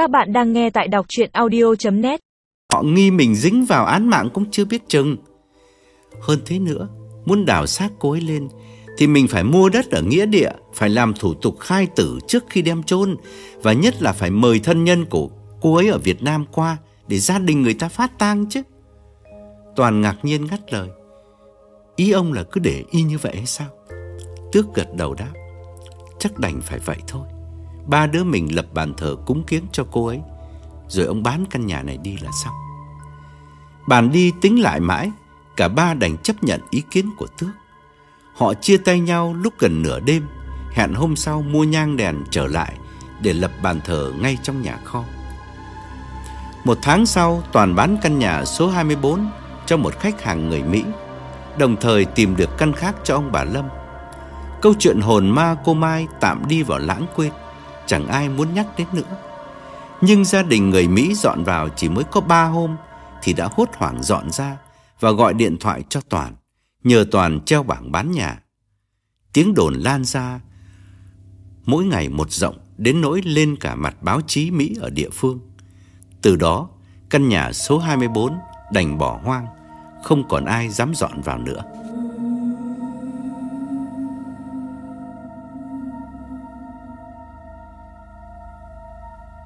Các bạn đang nghe tại đọc chuyện audio.net Họ nghi mình dính vào án mạng cũng chưa biết chừng. Hơn thế nữa, muốn đào xác cô ấy lên thì mình phải mua đất ở nghĩa địa, phải làm thủ tục khai tử trước khi đem chôn và nhất là phải mời thân nhân của cô ấy ở Việt Nam qua để gia đình người ta phát tang chứ. Toàn ngạc nhiên ngắt lời. Ý ông là cứ để y như vậy hay sao? Tước gật đầu đáp. Chắc đành phải vậy thôi. Ba đứa mình lập bàn thờ cúng kiến cho cô ấy, rồi ông bán căn nhà này đi là xong. Bàn đi tính lại mãi, cả ba đành chấp nhận ý kiến của Tước. Họ chia tay nhau lúc gần nửa đêm, hẹn hôm sau mua nhang đèn trở lại để lập bàn thờ ngay trong nhà kho. Một tháng sau, Toàn bán căn nhà số 24 cho một khách hàng người Mỹ, đồng thời tìm được căn khác cho ông bà Lâm. Câu chuyện hồn ma cô Mai tạm đi vào lãng quên, chẳng ai muốn nhắc đến nữa. Nhưng gia đình người Mỹ dọn vào chỉ mới có ba hôm thì đã hốt hoảng dọn ra và gọi điện thoại cho Toàn, nhờ Toàn treo bảng bán nhà. Tiếng đồn lan ra, mỗi ngày một rộng đến nỗi lên cả mặt báo chí Mỹ ở địa phương. Từ đó, căn nhà số 24 đành bỏ hoang, không còn ai dám dọn vào nữa.